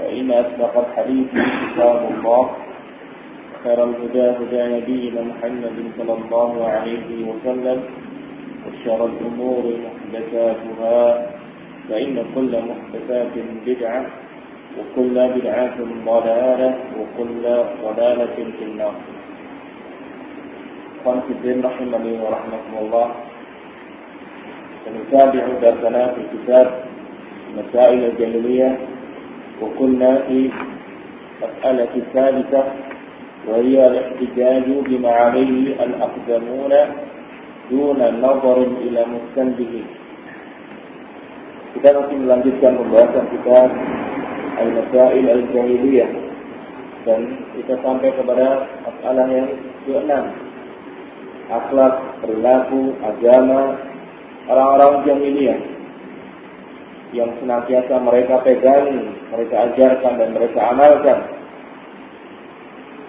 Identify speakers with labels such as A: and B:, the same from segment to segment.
A: فإن أصدق الحديث كتاب الله خير الهدى هدى نبينا محمد صلى الله عليه وسلم وشر الأمور محدثاتها فإن كل محدثات بدعة وكل بدعة ضلالة وكل ضلالة في النار. في الدين رحمني ورحمكم الله سنتابع درسنا في كتاب مسائل الجاهلية وكنا في مسألة الثالثة وهي الاحتجاج بما عليه الأقدمون دون نظر إلى مستنده kita masih melanjutkan pembahasan kita al-masail al-jahiliyah dan kita sampai kepada masalah yang keenam akhlak, perilaku, agama orang-orang jahiliyah yang senantiasa mereka pegang, mereka ajarkan dan mereka amalkan.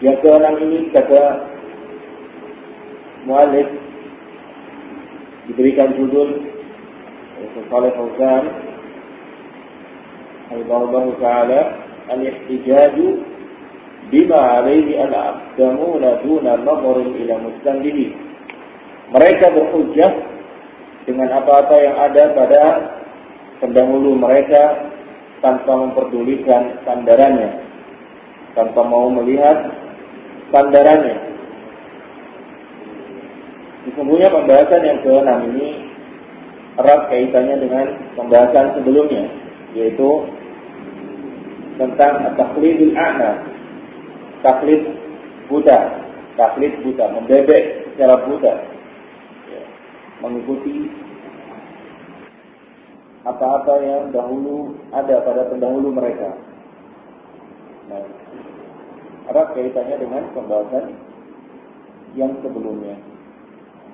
A: Yang keenam ini kata mualif diberikan judul Saleh Fauzan Allah Ta'ala al-ihtijaju bima alaihi al-aqdamuna duna nazarin ila mustandihi mereka berhujjah dengan apa-apa yang ada pada pendahulu mereka tanpa memperdulikan sandarannya, tanpa mau melihat sandarannya. Sesungguhnya pembahasan yang ke-6 ini erat kaitannya dengan pembahasan sebelumnya, yaitu tentang taklidul a'na, taklid buta, taklid buta, membebek secara buta, ya, mengikuti apa-apa yang dahulu ada pada pendahulu mereka. Nah, erat kaitannya dengan pembahasan yang sebelumnya.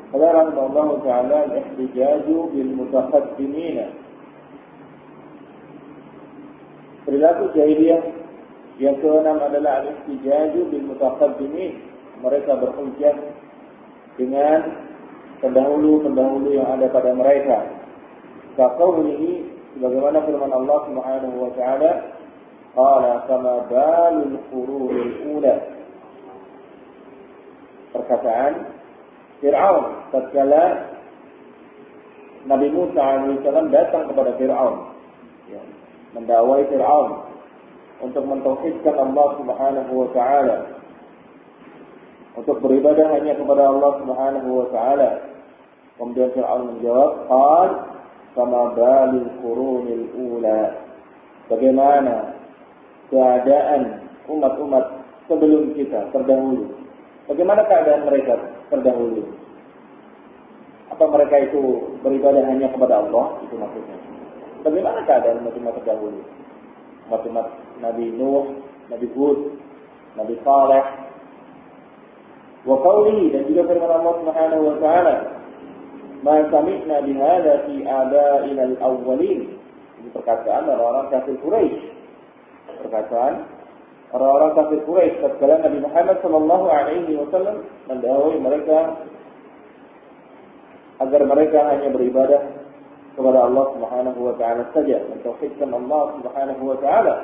A: Qala Allah Ta'ala al-ihtijaju bil mutaqaddimina. Perilaku jahiliyah yang keenam adalah al-ihtijaju bil mutaqaddimin. Mereka berhujjah dengan pendahulu-pendahulu yang ada pada mereka. Kaqaulihi sebagaimana firman Allah Subhanahu wa taala, qala kama balul qurunil ula. Perkataan Fir'aun tatkala Nabi Musa alaihissalam datang kepada Fir'aun ya, mendawai Fir'aun untuk mentauhidkan Allah Subhanahu wa taala untuk beribadah hanya kepada Allah Subhanahu wa taala. Kemudian Fir'aun menjawab, "Qal sama balil qurunil ula." Bagaimana keadaan umat-umat sebelum kita terdahulu? Bagaimana keadaan mereka terdahulu? Apa mereka itu beribadah hanya kepada Allah? Itu maksudnya. Bagaimana keadaan umat-umat terdahulu? Umat-umat Nabi Nuh, Nabi Hud, Nabi Saleh, wa dan juga firman Allah Subhanahu wa taala ma sami'na bihadza fi aba'ina al-awwalin ini perkataan orang-orang kafir Quraisy perkataan orang-orang kafir Quraisy tatkala Nabi Muhammad sallallahu alaihi wasallam mendawai mereka agar mereka hanya beribadah kepada Allah Subhanahu wa taala saja, mentauhidkan Allah Subhanahu wa taala.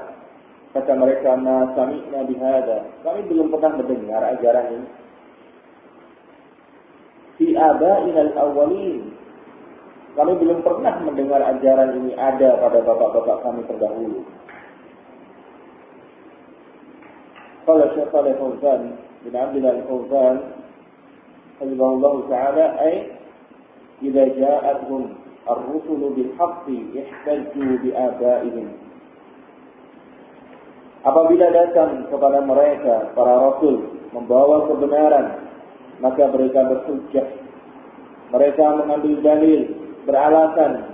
A: Kata mereka, "Ma sami'na bihada." Kami belum pernah mendengar ajaran ini. Fi aba'ina al-awwalin. Kami belum pernah mendengar ajaran ini ada pada bapak-bapak kami terdahulu. Qala Syekh Saleh Fauzan bin Abdullah Al-Fauzan Hafizahullah Ta'ala ay idza ja'atuhum ar-rusul bil haqqi ihtajju bi abaihim Apabila datang kepada mereka para rasul membawa kebenaran maka mereka berhujjah. Mereka mengambil dalil, beralasan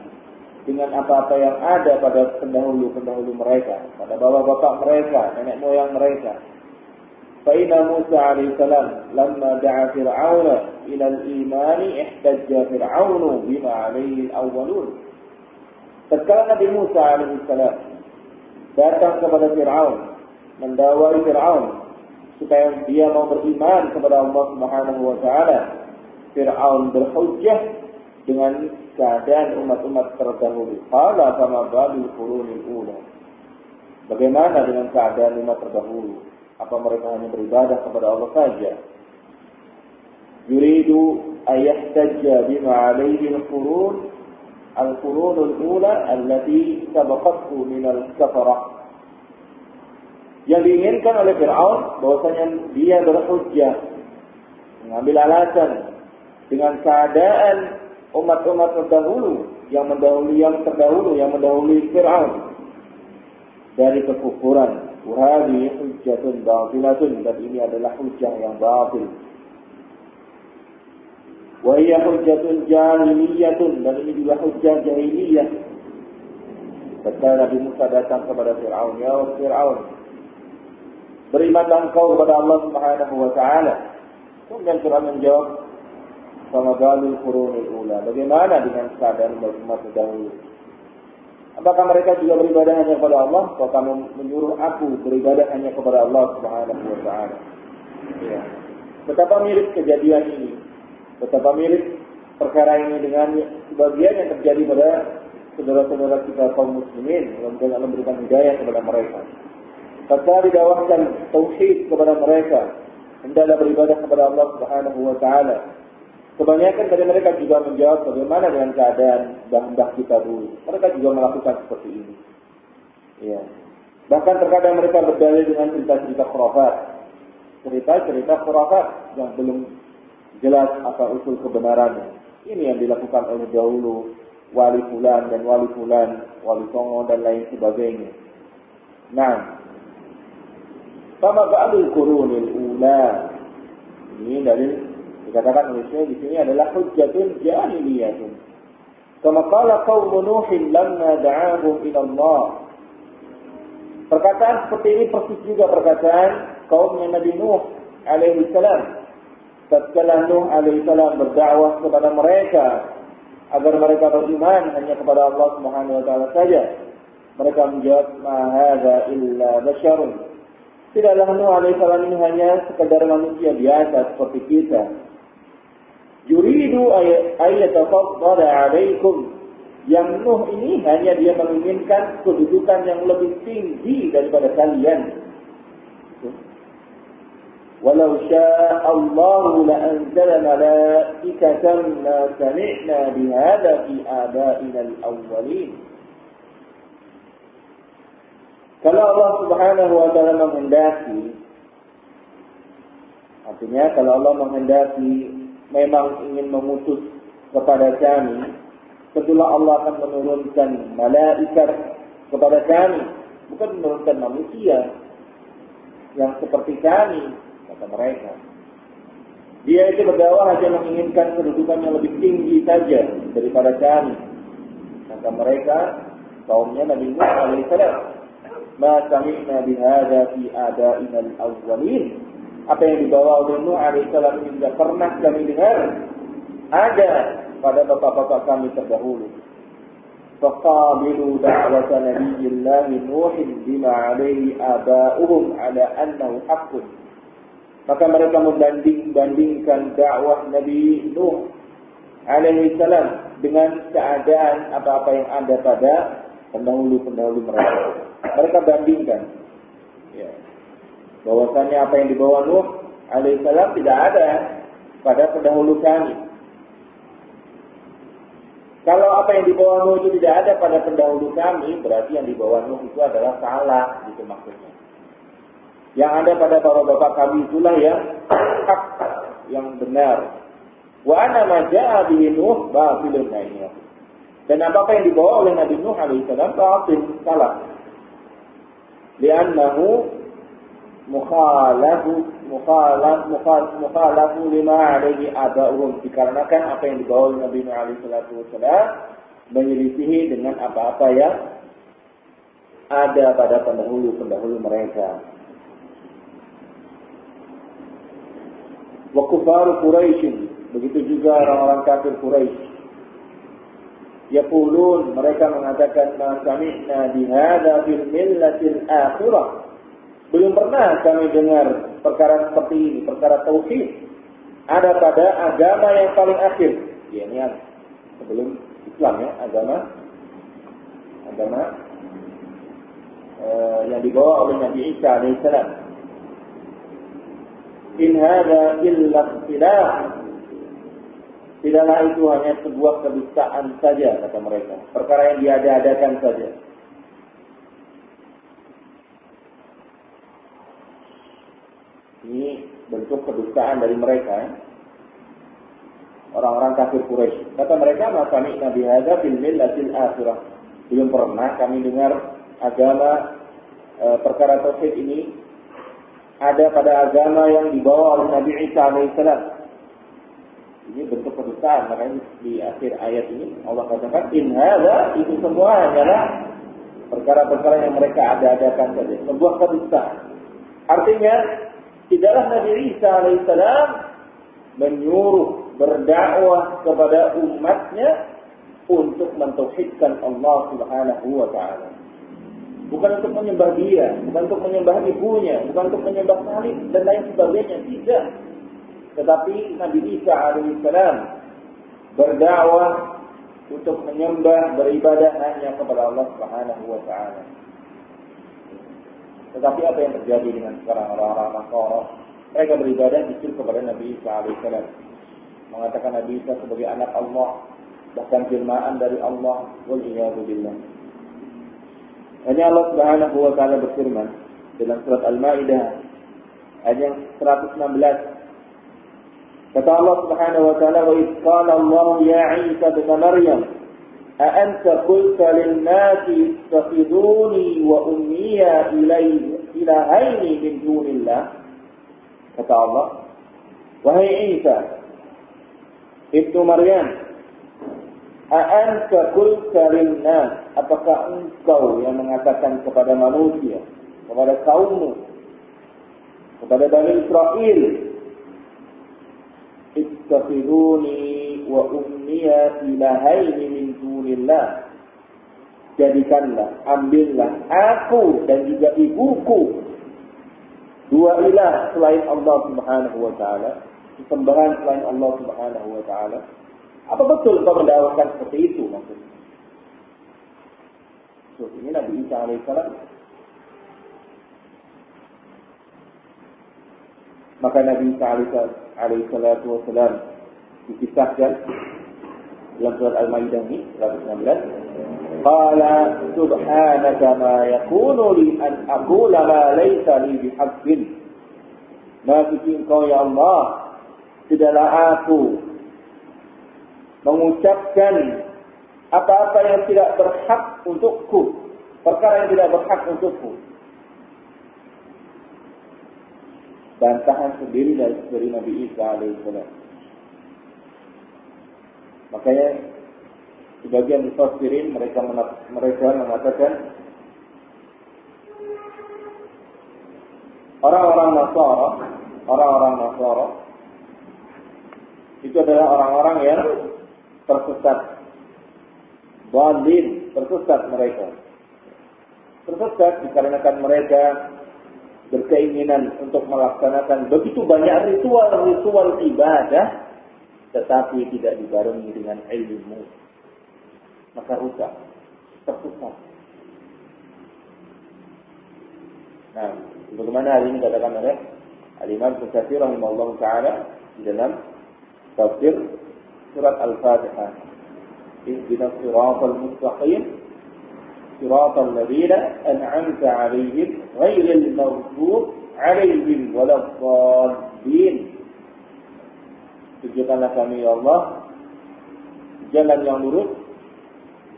A: dengan apa-apa yang ada pada pendahulu-pendahulu mereka, pada bapak-bapak mereka, nenek moyang mereka. Fa'ina Musa alaihissalam lama da'a Fir'aun ila al-imani ihtajja Fir'aun bima alaihi al-awwalun. Tatkala Nabi Musa alaihissalam datang kepada Fir'aun, mendawai Fir'aun supaya dia mau beriman kepada Allah Subhanahu wa taala. Fir'aun berhujjah dengan keadaan umat-umat terdahulu. Qala kama balul ula. Bagaimana dengan keadaan umat terdahulu? Apa mereka hanya beribadah kepada Allah saja? Yuridu ayahtajja bima alaihi al-qurun al-qurun al-ula allati sabaqathu min al-kafarah. Yang diinginkan oleh Fir'aun bahwasanya dia berhujjah mengambil alasan dengan keadaan umat-umat terdahulu yang mendahului yang terdahulu yang mendahului Fir'aun. Dari kekufuran. Wahai hujjatun batilatun. Dan ini adalah hujjah yang batil. Wahai hujjatun jahiliyatun. Dan ini juga hujjah jahiliyah. Ketika Nabi Musa datang kepada Fir'aun, ya Fir'aun, berimanlah engkau kepada Allah Subhanahu wa taala. Kemudian Fir'aun menjawab, sama galul qurunul ula. Bagaimana dengan keadaan umat terdahulu? Apakah mereka juga beribadah hanya kepada Allah? Atau kamu menyuruh aku beribadah hanya kepada Allah Subhanahu wa taala? Ya. Betapa mirip kejadian ini. Betapa mirip perkara ini dengan sebagian yang terjadi pada saudara-saudara kita kaum muslimin. Mudah-mudahan Allah memberikan hidayah kepada mereka. Ketika didawahkan tauhid kepada mereka, hendaklah beribadah kepada Allah Subhanahu wa taala Kebanyakan dari mereka juga menjawab bagaimana dengan keadaan mbah-mbah kita dulu. Mereka juga melakukan seperti ini. Ya. Bahkan terkadang mereka berdalil dengan cerita-cerita khurafat. Cerita-cerita khurafat yang belum jelas apa usul kebenarannya. Ini yang dilakukan oleh dahulu wali fulan dan wali fulan, wali songo dan lain sebagainya. Nah, sama ba'dul qurunil ula. Ini dalil Dikatakan oleh di sini adalah hujjatun jahiliyatun. Kama qala qaum Nuh lamma da'ahum ila Allah. Perkataan seperti ini persis juga perkataan kaumnya Nabi Nuh alaihi salam. Tatkala Nuh alaihi salam berdakwah kepada mereka agar mereka beriman hanya kepada Allah Subhanahu wa taala saja. Mereka menjawab, "Ma hadza illa basyarun." Tidaklah Nuh alaihi salam ini hanya sekedar manusia biasa seperti kita yuridu ayatafaddala alaikum yang Nuh ini hanya dia menginginkan kedudukan yang lebih tinggi daripada kalian. Walau syaa Allah la anzala malaikatan ma sami'na bihadza fi abaina al-awwalin. Kalau Allah Subhanahu wa taala menghendaki artinya kalau Allah menghendaki memang ingin mengutus kepada kami, tentulah Allah akan menurunkan malaikat kepada kami, bukan menurunkan manusia yang seperti kami, kata mereka. Dia itu berdakwah hanya menginginkan kedudukan yang lebih tinggi saja daripada kami. Kata mereka, kaumnya Nabi Musa alaihissalam, "Ma sami'na bihadza fi adaina al-awwalin." apa yang dibawa oleh Nuh alaihissalam ini tidak pernah kami dengar ada pada bapak-bapak kami terdahulu. فقابلوا دعوة نبي الله نوح بما عليه آباؤهم على أنه حق maka mereka membanding-bandingkan dakwah Nabi Nuh alaihi salam dengan keadaan apa-apa yang ada pada pendahulu-pendahulu mereka. Mereka bandingkan. Ya. Bahwasanya apa yang dibawa Nuh alaihi salam tidak ada pada pendahulu kami. Kalau apa yang dibawa Nuh itu tidak ada pada pendahulu kami, berarti yang dibawa Nuh itu adalah salah, gitu maksudnya. Yang ada pada bapak-bapak kami itulah yang hak, yang benar. Wa ana ma ja'a Nuh nah. Dan apa yang dibawa oleh Nabi Nuh alaihissalam batil, salah. Liannahu mukhalafu mukhalaf mukhalafu lima alaihi aba'uhum dikarenakan apa yang dibawa oleh Nabi salatu wasalam menyelisihi dengan apa-apa yang ada pada pendahulu-pendahulu mereka. Wa kufaru Quraisy begitu juga orang-orang kafir Quraisy. Yaqulun mereka mengatakan ma sami'na bihadza fil millatil akhirah belum pernah kami dengar perkara seperti ini, perkara tauhid ada pada agama yang paling akhir. Ya, ini sebelum Islam ya, agama agama uh, yang dibawa oleh Nabi Isa alaihissalam. In hada illa ikhtilaf. Tidaklah itu hanya sebuah kedustaan saja kata mereka. Perkara yang diada-adakan saja. Ini bentuk kedustaan dari mereka. Ya. Orang-orang kafir Quraisy. Kata mereka, "Masami Nabi hadza fil millatil akhirah." Belum pernah kami dengar agama e, perkara tauhid ini ada pada agama yang dibawa oleh Nabi Isa alaihissalam. Ini bentuk kedustaan. Makanya di akhir ayat ini Allah katakan, "In hadza" itu semua hanyalah perkara-perkara yang mereka ada-adakan saja. Sebuah kedustaan. Artinya Tidaklah Nabi Isa alaihissalam menyuruh berdakwah kepada umatnya untuk mentauhidkan Allah Subhanahu wa taala. Bukan untuk menyembah dia, bukan untuk menyembah ibunya, bukan untuk menyembah salib dan lain sebagainya, tidak. Tetapi Nabi Isa alaihissalam berdakwah untuk menyembah beribadah hanya kepada Allah Subhanahu wa taala. Tetapi apa yang terjadi dengan sekarang orang-orang Nasara? Mereka beribadah justru kepada Nabi Isa alaihissalam. Mengatakan Nabi Isa sebagai anak Allah. Bahkan firmaan dari Allah. Wal'iyadu Hanya Allah subhanahu wa ta'ala berfirman. Dalam surat Al-Ma'idah. Ayat 116. Kata Allah Subhanahu wa taala, "Wa idh qala Allah ya Isa bin Maryam, a anta qulta lin nasi ittakhiduni wa ummiya ilayhi ilahaini? Kata Allah, "Wahai Isa, Maryam, apakah engkau yang mengatakan kepada manusia, kepada kaummu, kepada Bani Israel, ittakhiduni wa ummiya ilahaini min dunillah. Jadikanlah ambillah aku dan juga ibuku dua ilah selain Allah Subhanahu wa taala sembahan selain Allah Subhanahu wa taala. Apa betul kau mendakwakan seperti itu maksudnya? So, ini Nabi Isa alaihissalam maka Nabi Isa alaihissalam dikisahkan dalam surat Al-Maidah ini 119 Qala subhanaka ma yakunu li an aqula ma laysa li bihaqqin. Maha suci engkau ya Allah Tidaklah aku mengucapkan apa-apa yang tidak berhak untukku perkara yang tidak berhak untukku bantahan sendiri dari, dari Nabi Isa alaihissalam Makanya sebagian mufassirin mereka mereka mengatakan orang-orang Nasara, orang-orang Nasara itu adalah orang-orang yang tersesat, bandin, tersesat mereka. Tersesat dikarenakan mereka berkeinginan untuk melaksanakan begitu banyak ritual-ritual ibadah tetapi tidak dibarengi dengan ilmu. Maka rusak tersesat nah bagaimana hal ini katakan oleh Al-Imam rahimahullah ta'ala di dalam tafsir surat Al-Fatihah Ihdina siratal mustaqim صراط الذين أنعمت عليهم غير المغضوب عليهم ولا الضالين Tunjukkanlah kami ya Allah jalan yang lurus,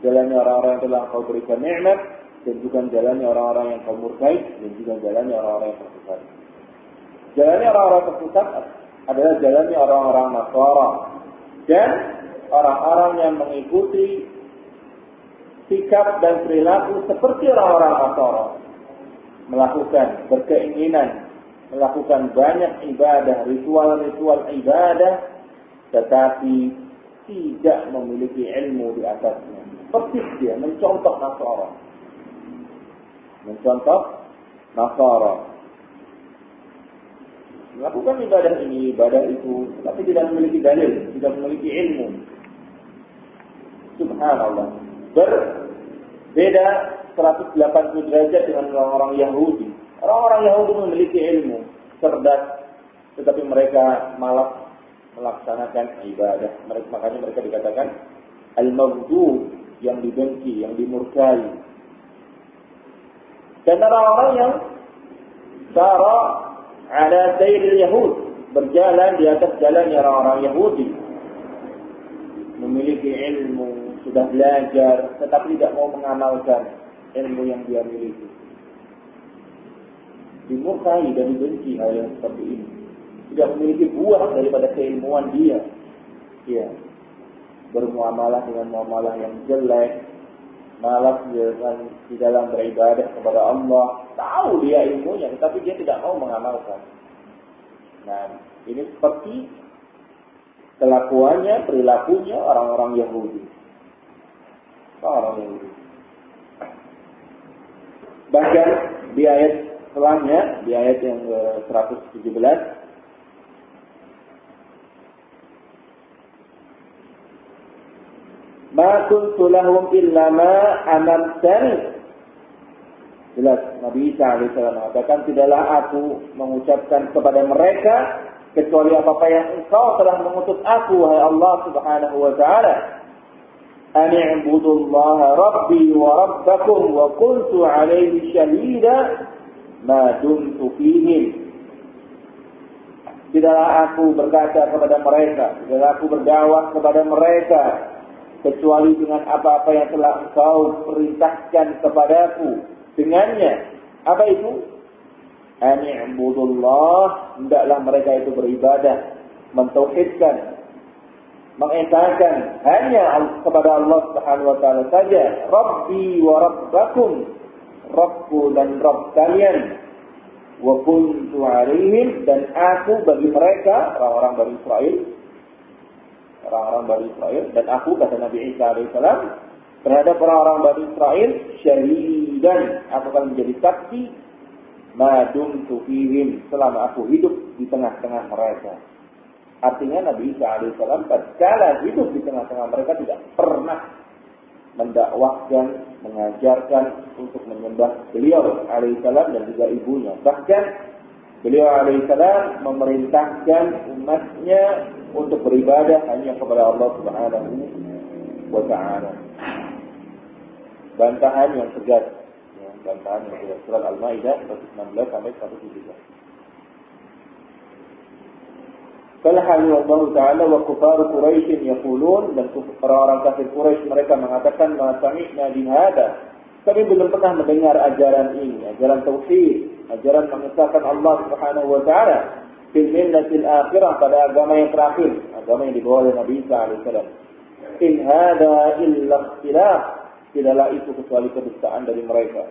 A: jalannya orang-orang yang telah kau berikan nikmat, dan juga jalannya orang-orang yang kau murkai, dan juga jalannya orang-orang yang tersesat. Jalannya orang-orang tersesat adalah jalannya orang-orang Nasara dan orang-orang yang mengikuti sikap dan perilaku seperti orang-orang Nasara. Melakukan berkeinginan melakukan banyak ibadah ritual-ritual ibadah tetapi tidak memiliki ilmu di atasnya. Persis dia mencontoh Nasara. Mencontoh Nasara. Melakukan ibadah ini ibadah itu tapi tidak memiliki dalil tidak memiliki ilmu. Subhanallah berbeda 180 derajat dengan orang-orang Yahudi. Orang-orang Yahudi memiliki ilmu, cerdas, tetapi mereka malas melaksanakan ibadah. Mereka, makanya mereka dikatakan al-maghdu yang dibenci, yang dimurkai. Dan orang-orang yang cara ada sayyidil Yahud berjalan di atas jalan orang-orang Yahudi memiliki ilmu sudah belajar, tetapi tidak mau mengamalkan ilmu yang dia miliki. Dimurkai dan dibenci hal yang seperti ini. Tidak memiliki buah daripada keilmuan dia. Ya. Bermuamalah dengan muamalah yang jelek, malas di dalam beribadah kepada Allah. Tahu dia ilmunya, tetapi dia tidak mau mengamalkan. Nah, ini seperti kelakuannya, perilakunya orang-orang Yahudi orang Yahudi. Bahkan di ayat setelahnya, di ayat yang ke-117, Ma kuntu lahum illa ma anamtani. Jelas Nabi Isa AS mengatakan tidaklah aku mengucapkan kepada mereka kecuali apa-apa yang engkau telah mengutus aku wahai Allah Subhanahu wa taala أن اعبدوا الله ربي وربكم وكنت عليه شهيدا ما دمت فيهم Tidaklah aku berkata kepada mereka, tidaklah aku berdakwah kepada mereka, kecuali dengan apa-apa yang telah engkau perintahkan kepadaku dengannya. Apa itu? Ani'budullah, hendaklah mereka itu beribadah, mentauhidkan, mengesahkan hanya kepada Allah Subhanahu wa taala saja. Rabbi wa rabbakum. Rabbku dan Rabb kalian. Wa kuntu alaihim dan aku bagi mereka orang-orang Bani Israel orang-orang Bani Israel dan aku kata Nabi Isa alaihissalam terhadap orang-orang Bani Israel syahidan aku akan menjadi saksi madum fihim selama aku hidup di tengah-tengah mereka. Artinya Nabi Isa alaihissalam tatkala hidup di tengah-tengah mereka tidak pernah mendakwahkan, mengajarkan untuk menyembah beliau alaihissalam dan juga ibunya. Bahkan beliau alaihissalam memerintahkan umatnya untuk beribadah hanya kepada Allah Subhanahu wa taala. Bantahan yang tegas, ya, bantahan yang tegas surat Al-Maidah 116 sampai 117. Falhamdulillah Allah Ta'ala wa kufar Quraisy yaqulun dan orang-orang kafir Quraisy mereka mengatakan ma sami'na bihada. Kami belum pernah mendengar ajaran ini, ajaran tauhid, ajaran mengesahkan Allah Subhanahu wa taala fil millatil akhirah pada agama yang terakhir, agama yang dibawa oleh Nabi Isa alaihissalam. In hada illa ikhtilaf, tidaklah itu kecuali kedustaan dari mereka.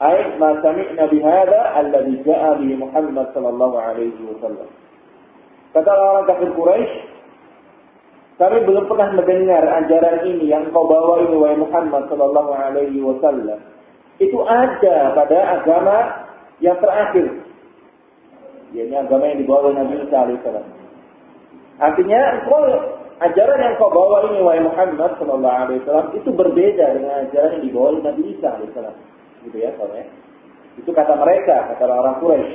A: Ay ma sami'na bihada alladhi ja'a bihi Muhammad sallallahu alaihi. Kata orang kafir Quraisy, kami belum pernah mendengar ajaran ini yang kau bawa ini wahai Muhammad sallallahu alaihi wasallam. Itu ada pada agama yang terakhir. Ini agama yang dibawa oleh Nabi Isa alaihissalam. Artinya, ajaran yang kau bawa ini wahai Muhammad sallallahu alaihi wasallam itu berbeda dengan ajaran yang dibawa oleh Nabi Isa alaihissalam. Gitu ya, soalnya. Itu kata mereka, kata orang Quraisy.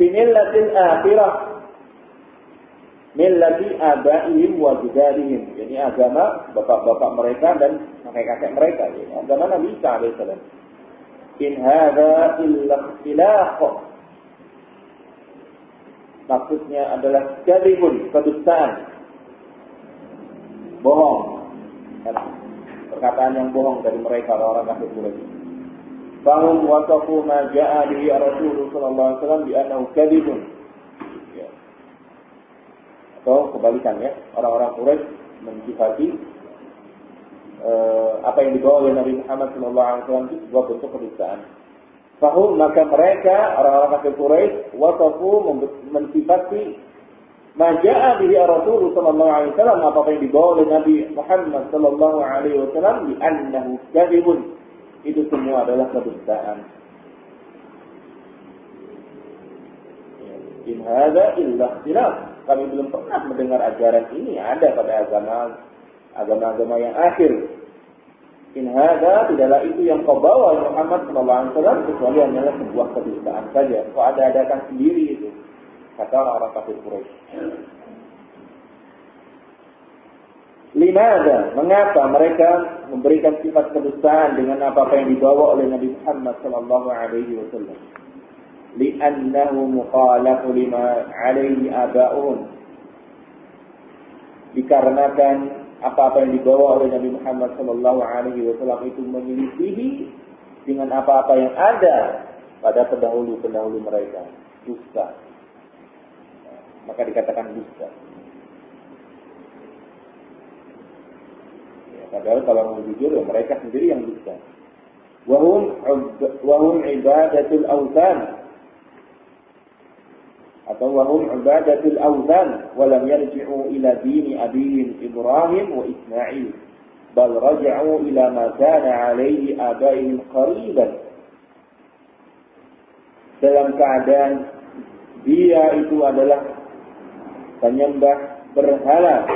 A: Finillatil akhirah millati abaihim wa judarihim. Jadi agama bapak-bapak mereka dan kakek-kakek mereka. Jadi agama Nabi Isa alaihissalam. In hadza illa ikhtilaq. Maksudnya adalah kadhibun, kedustaan. Bohong. Perkataan yang bohong dari mereka orang kafir Quraisy. Fahum wasafu ma ja'a bihi Rasulullah sallallahu alaihi wasallam bi annahu kadhibun atau kebalikannya orang-orang Quraisy mensifati uh, apa yang dibawa oleh Nabi Muhammad SAW itu sebuah bentuk kedustaan. Fahum maka mereka orang-orang kafir Quraisy wasafu mensifati Maja'a bihi Rasul sallallahu alaihi wasallam apa yang dibawa oleh Nabi Muhammad sallallahu alaihi wasallam di annahu kadhibun. Itu semua adalah kedustaan. In hadza illa kami belum pernah mendengar ajaran ini ada pada agama agama-agama yang akhir. In tidaklah itu yang kau bawa Muhammad sallallahu alaihi wasallam kecuali hanyalah sebuah kedustaan saja. Kau ada-adakan sendiri itu. Kata orang-orang kafir Quraisy. Limada, mengapa mereka memberikan sifat kedustaan dengan apa-apa yang dibawa oleh Nabi Muhammad sallallahu alaihi wasallam? Li'annahu muqalafu lima alaihi aba'un. Dikarenakan apa-apa yang dibawa oleh Nabi Muhammad sallallahu alaihi wasallam itu menyelisihi dengan apa-apa yang ada pada pendahulu-pendahulu mereka. Dusta. Maka dikatakan dusta. Padahal kalau mau jujur ya mereka sendiri yang dusta wahum wahum ibadatul awsan atau wahum ibadatul awzan walam yarji'u ila dini abihim Ibrahim wa Ismail. Bal raja'u ila ma kana alaihi abaihim qariban. Dalam keadaan dia itu adalah penyembah berhala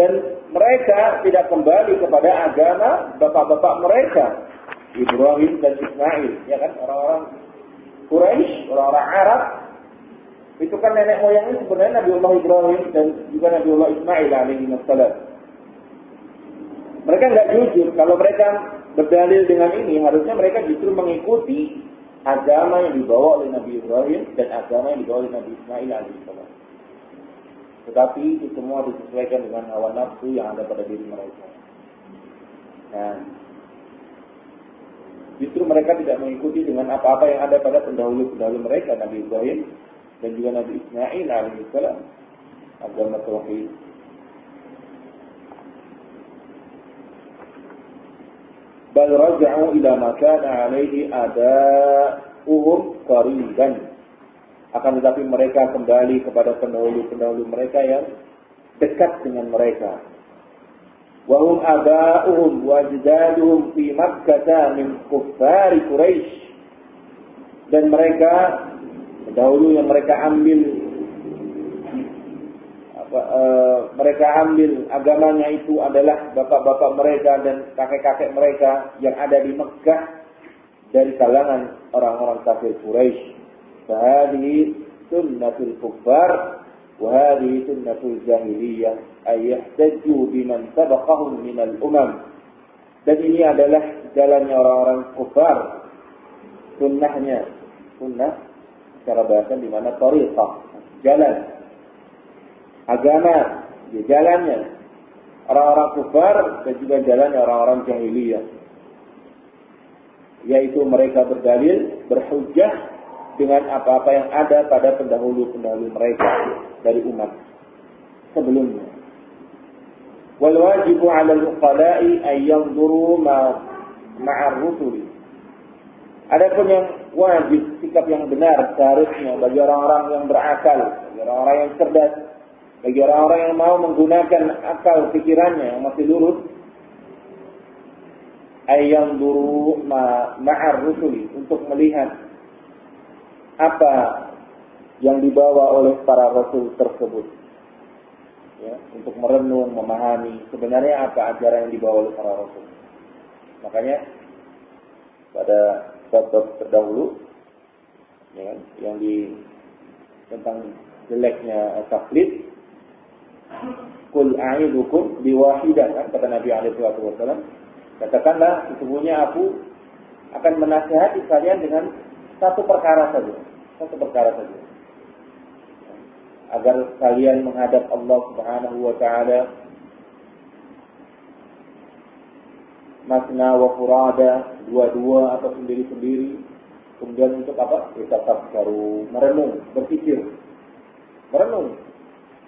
A: dan mereka tidak kembali kepada agama bapak-bapak mereka Ibrahim dan Ismail ya kan orang-orang Quraisy orang-orang Arab itu kan nenek moyangnya sebenarnya Nabi Allah Ibrahim dan juga Nabi Allah Ismail alaihi wassalam. Mereka nggak jujur. Kalau mereka berdalil dengan ini, harusnya mereka justru mengikuti agama yang dibawa oleh Nabi Ibrahim dan agama yang dibawa oleh Nabi Ismail alaihissalam. Tetapi itu semua disesuaikan dengan hawa nafsu yang ada pada diri mereka. Nah, justru mereka tidak mengikuti dengan apa-apa yang ada pada pendahulu-pendahulu mereka, Nabi Ibrahim dan juga Nabi Ismail alaihissalam agama tauhid. Bal raja'u ila ma kana alaihi ada'uhum qariban. Akan tetapi mereka kembali kepada pendahulu-pendahulu mereka yang dekat dengan mereka. Wahum aba'uhum wajdaduhum fi Makkah min kuffari Quraisy. Dan mereka Dahulu yang mereka ambil apa, e, mereka ambil agamanya itu adalah bapak-bapak mereka dan kakek-kakek mereka yang ada di Mekah dari kalangan orang-orang kafir Quraisy. Sunnatul kuffar wa hadhihi sunnatul jahiliyah ay yahtaju biman sabaqahum minal umam. Dan ini adalah jalannya orang-orang kufar. Sunnahnya, sunnah secara bahasa di mana tariqah, jalan. Agama, ya jalannya. Orang-orang kufar dan juga jalannya orang-orang jahiliyah. Yaitu mereka berdalil, berhujjah dengan apa-apa yang ada pada pendahulu-pendahulu mereka dari umat sebelumnya. Wal wajibu 'ala al-uqala'i an yanzuru ma ma'a rusuli Adapun yang wajib sikap yang benar seharusnya bagi orang-orang yang berakal, bagi orang-orang yang cerdas Bagi orang-orang yang mau menggunakan akal pikirannya yang masih lurus, ayam duru ma'ar rusuli untuk melihat apa yang dibawa oleh para rasul tersebut. Ya, untuk merenung, memahami sebenarnya apa ajaran yang dibawa oleh para rasul. Makanya pada bab-bab terdahulu ya, yang di tentang jeleknya taklid kul a'idukum biwahidah kan kata Nabi alaihi wasallam katakanlah sesungguhnya aku akan menasihati kalian dengan satu perkara saja. Satu perkara saja. Agar kalian menghadap Allah Subhanahu wa taala. Masna wa furada dua-dua atau sendiri-sendiri. Kemudian untuk apa? Kita baru merenung berpikir. Merenung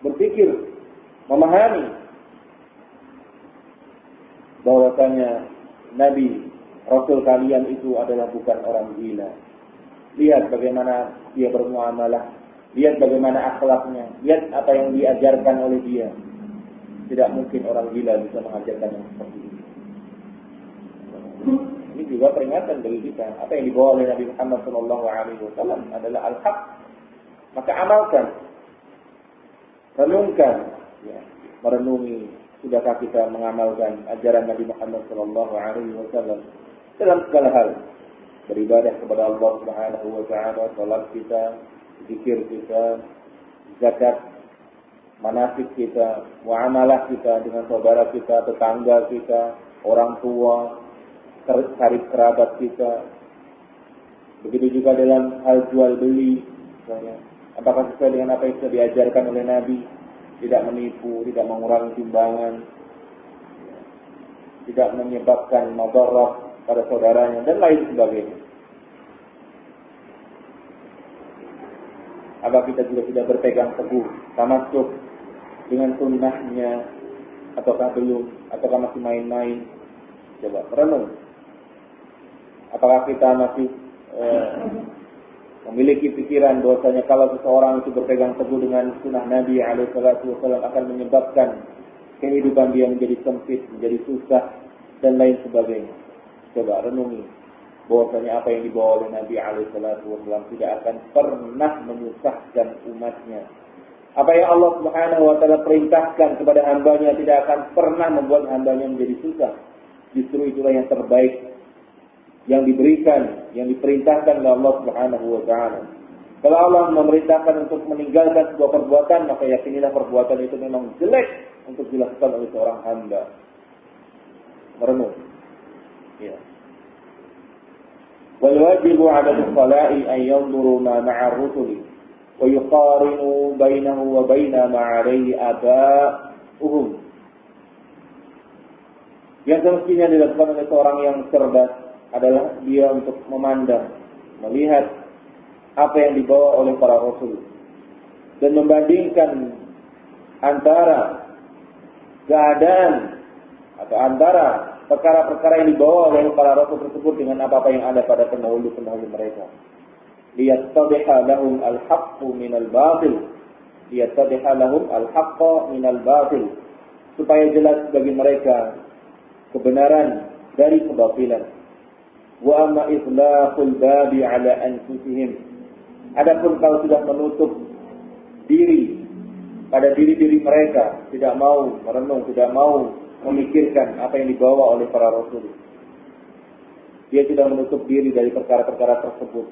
A: berpikir memahami. Bahwasanya Nabi Rasul kalian itu adalah bukan orang gila lihat bagaimana dia bermuamalah Lihat bagaimana akhlaknya. Lihat apa yang diajarkan oleh dia. Tidak mungkin orang gila bisa mengajarkan yang seperti ini. Ini juga peringatan bagi kita. Apa yang dibawa oleh Nabi Muhammad SAW adalah al-haq. Maka amalkan. Renungkan. Ya. Merenungi. Sudahkah kita mengamalkan ajaran Nabi Muhammad SAW dalam segala hal. Beribadah kepada Allah Subhanahu wa taala, salat kita, zikir kita, zakat, manasik kita, muamalah kita dengan saudara kita, tetangga kita, orang tua, karib kerabat kita. Begitu juga dalam hal jual beli, misalnya. Apakah sesuai dengan apa yang sudah diajarkan oleh Nabi? Tidak menipu, tidak mengurangi timbangan, tidak menyebabkan madarat pada saudaranya, dan lain sebagainya. apa kita juga sudah berpegang teguh tamasuk dengan sunnahnya ataukah belum ataukah masih main-main coba renung apakah kita masih eh, memiliki pikiran bahwasanya kalau seseorang itu berpegang teguh dengan sunnah Nabi alaihissalatu akan menyebabkan kehidupan dia menjadi sempit, menjadi susah dan lain sebagainya. Coba renungi bahwasanya apa yang dibawa oleh Nabi Alaihissalam tidak akan pernah menyusahkan umatnya. Apa yang Allah Subhanahu Wa Taala perintahkan kepada hambanya tidak akan pernah membuat hambanya menjadi susah. Justru itulah yang terbaik yang diberikan, yang diperintahkan oleh Allah Subhanahu Wa Taala. Kalau Allah memerintahkan untuk meninggalkan sebuah perbuatan, maka yakinilah perbuatan itu memang jelek untuk dilakukan oleh seorang hamba. Merenung. Ya. والواجب على الخلاء أن ينظروا ما مع الرسل ويقارنوا بينه وبين ما عليه آباؤهم Yang semestinya dilakukan oleh seorang yang cerdas adalah dia untuk memandang, melihat apa yang dibawa oleh para rasul dan membandingkan antara keadaan atau antara perkara-perkara yang dibawa oleh para rasul tersebut dengan apa-apa yang ada pada pendahulu-pendahulu mereka. Liyattabiha lahum al-haqqu minal batil. Liyattabiha lahum al-haqqa minal batil. Supaya jelas bagi mereka kebenaran dari kebatilan. Wa amma ithlaqul babi ala anfusihim. Adapun kalau sudah menutup diri pada diri-diri mereka, tidak mau merenung, tidak mau memikirkan apa yang dibawa oleh para rasul. Dia tidak menutup diri dari perkara-perkara tersebut.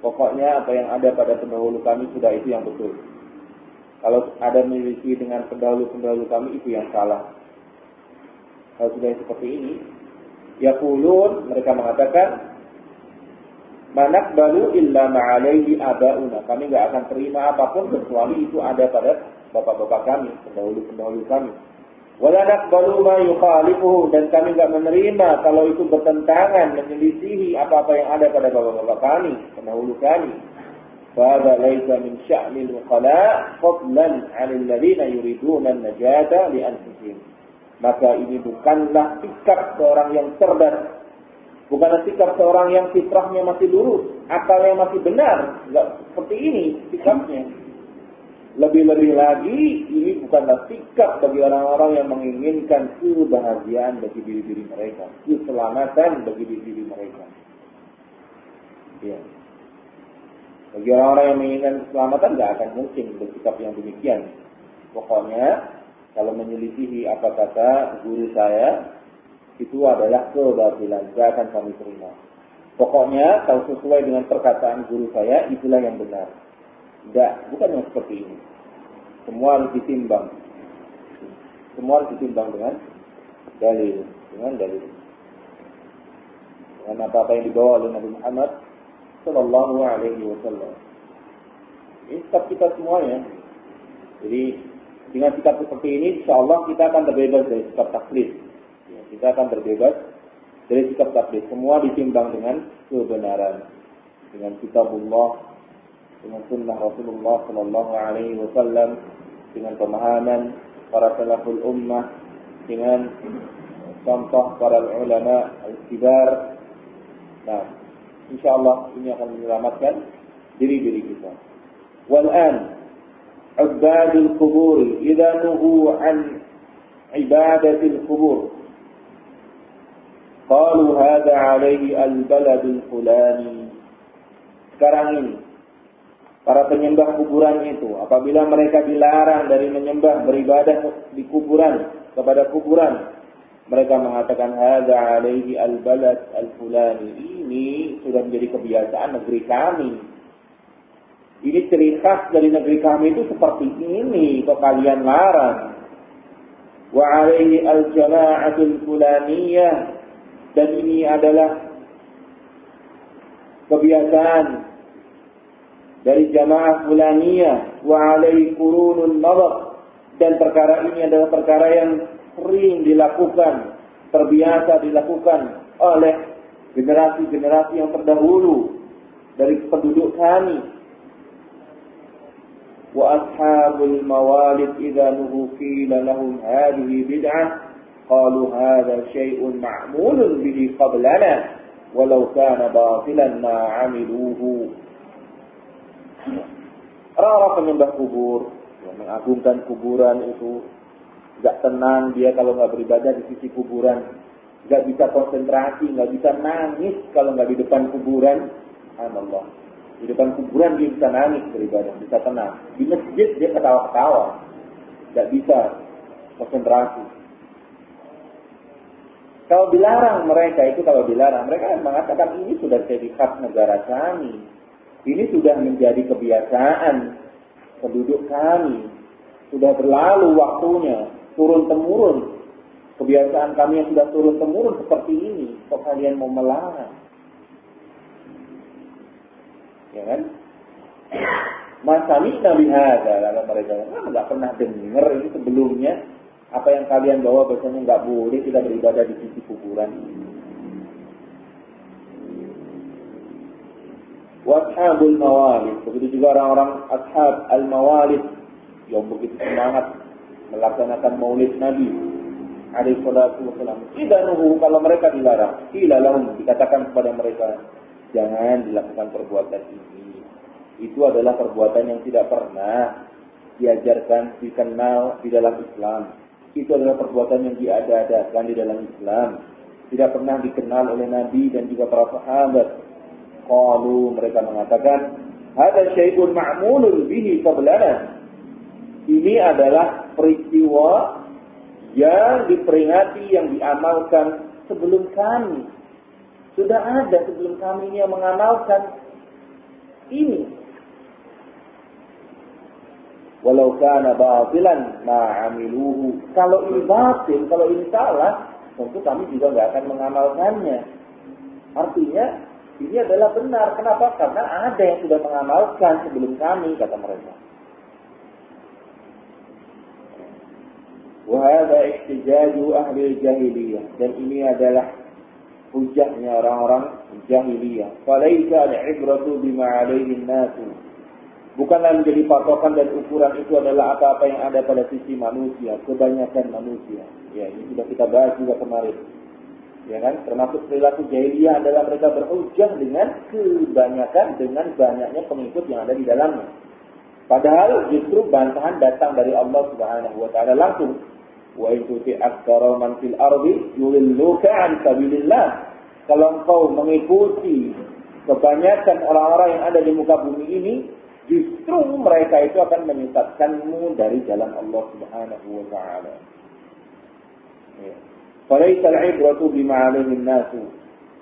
A: Pokoknya apa yang ada pada pendahulu kami sudah itu yang betul. Kalau ada memiliki dengan pendahulu-pendahulu kami itu yang salah. Kalau sudah seperti ini, ya kulun mereka mengatakan Manak balu illa ma'alaihi abauna. Kami nggak akan terima apa pun kecuali itu ada pada bapak-bapak kami, pendahulu-pendahulu kami. Wala naqbalu ma dan kami tidak menerima kalau itu bertentangan menyelisihi apa-apa yang ada pada bapak-bapak kami, pendahulu kami. Fahada laisa min sya'nil uqala fadlan 'anil ladzina yuriduna an-najata li anfusihim. Maka ini bukanlah sikap seorang yang cerdas. Bukanlah sikap seorang yang fitrahnya masih lurus, akalnya masih benar. Enggak seperti ini sikapnya. Lebih-lebih lagi, ini bukanlah sikap bagi orang-orang yang menginginkan kebahagiaan bagi diri-diri mereka, keselamatan bagi diri-diri mereka. Ya. Bagi orang-orang yang menginginkan keselamatan, tidak akan mungkin bersikap yang demikian. Pokoknya, kalau menyelisihi apa kata guru saya, itu adalah kebatilan, tidak akan kami terima. Pokoknya, kalau sesuai dengan perkataan guru saya, itulah yang benar. Tidak, bukan yang seperti ini. Semua harus ditimbang. Semua harus ditimbang dengan dalil, dengan dalil. Dengan apa-apa yang dibawa oleh Nabi Muhammad Sallallahu Alaihi Wasallam. Ini sikap kita semuanya. Jadi dengan sikap seperti ini, insya Allah kita akan terbebas dari sikap taklid. Ya, kita akan terbebas dari sikap taklid. Semua ditimbang dengan kebenaran, dengan kitabullah, dengan sunnah Rasulullah Sallallahu Alaihi Wasallam dengan pemahaman para salaful ummah dengan contoh para ulama al-kibar. Nah insyaallah ini akan menyelamatkan diri-diri kita. Wal'an ibadul qubur idza nuhu an ibadatil kubur. qalu hadha alaihi al-balad fulani. Sekarang ini para penyembah kuburan itu. Apabila mereka dilarang dari menyembah beribadah di kuburan kepada kuburan mereka mengatakan hadza alaihi al-balad al-fulani. Ini sudah menjadi kebiasaan negeri kami. Ini ciri khas dari negeri kami itu seperti ini kok kalian larang? Wa alaihi al-jama'atul fulaniyah. Dan ini adalah kebiasaan dari jamaah fulaniyah wa alaihi qurunun nadar. Dan perkara ini adalah perkara yang sering dilakukan terbiasa dilakukan oleh generasi-generasi yang terdahulu dari penduduk kami. Wa ashabul mawalid idza nuhu qila lahum hadhihi bid'ah qalu hadha syai'un ma'mulun bihi qablana walau kana batilan ma 'amiluhu Orang-orang penyembah kubur, yang mengagungkan kuburan itu, nggak tenang dia kalau nggak beribadah di sisi kuburan, nggak bisa konsentrasi, nggak bisa nangis kalau nggak di depan kuburan. Allah. Di depan kuburan dia bisa nangis beribadah, bisa tenang. Di masjid dia ketawa-ketawa, nggak bisa konsentrasi. Kalau dilarang mereka itu kalau dilarang mereka mengatakan ini sudah jadi khas negara kami ini sudah menjadi kebiasaan penduduk kami. Sudah berlalu waktunya, turun temurun. Kebiasaan kami yang sudah turun temurun seperti ini. Kok kalian mau melarang? Ya kan? Masami Nabi Hada, kata mereka, nah, nggak pernah dengar ini sebelumnya apa yang kalian bawa biasanya nggak boleh kita beribadah di sisi kuburan. Washabul mawalid. Begitu juga orang-orang ashab al-mawalid yang begitu semangat melaksanakan maulid Nabi alaihi salatu wasalam. Idanuhu kalau mereka dilarang, kila lahum dikatakan kepada mereka jangan dilakukan perbuatan ini. Itu adalah perbuatan yang tidak pernah diajarkan, dikenal di dalam Islam. Itu adalah perbuatan yang diada-adakan di dalam Islam. Tidak pernah dikenal oleh Nabi dan juga para sahabat Qalu mereka mengatakan, ada syai'un ma'mulun bihi qablana. Ini adalah peristiwa yang diperingati, yang diamalkan sebelum kami. Sudah ada sebelum kami yang mengamalkan ini. Walau kana batilan ma'amiluhu. Kalau ini batil, kalau ini salah, tentu kami juga nggak akan mengamalkannya. Artinya ini adalah benar. Kenapa? Karena ada yang sudah mengamalkan sebelum kami, kata mereka. Wahada ihtijaju ahli jahiliyah. Dan ini adalah hujahnya orang-orang jahiliyah. Falaika al-ibratu bima alaihi nasu. Bukanlah menjadi patokan dan ukuran itu adalah apa-apa yang ada pada sisi manusia, kebanyakan manusia. Ya, ini sudah kita bahas juga kemarin. Ya kan? Termasuk perilaku jahiliyah adalah mereka berhujah dengan kebanyakan dengan banyaknya pengikut yang ada di dalamnya. Padahal justru bantahan datang dari Allah Subhanahu wa taala langsung. Wa in tuti aktsara man fil ardi yudilluka an. Kalau engkau mengikuti kebanyakan orang-orang yang ada di muka bumi ini, justru mereka itu akan menyesatkanmu dari jalan Allah Subhanahu wa taala. Ya. فليس العبرة بما عليه الناس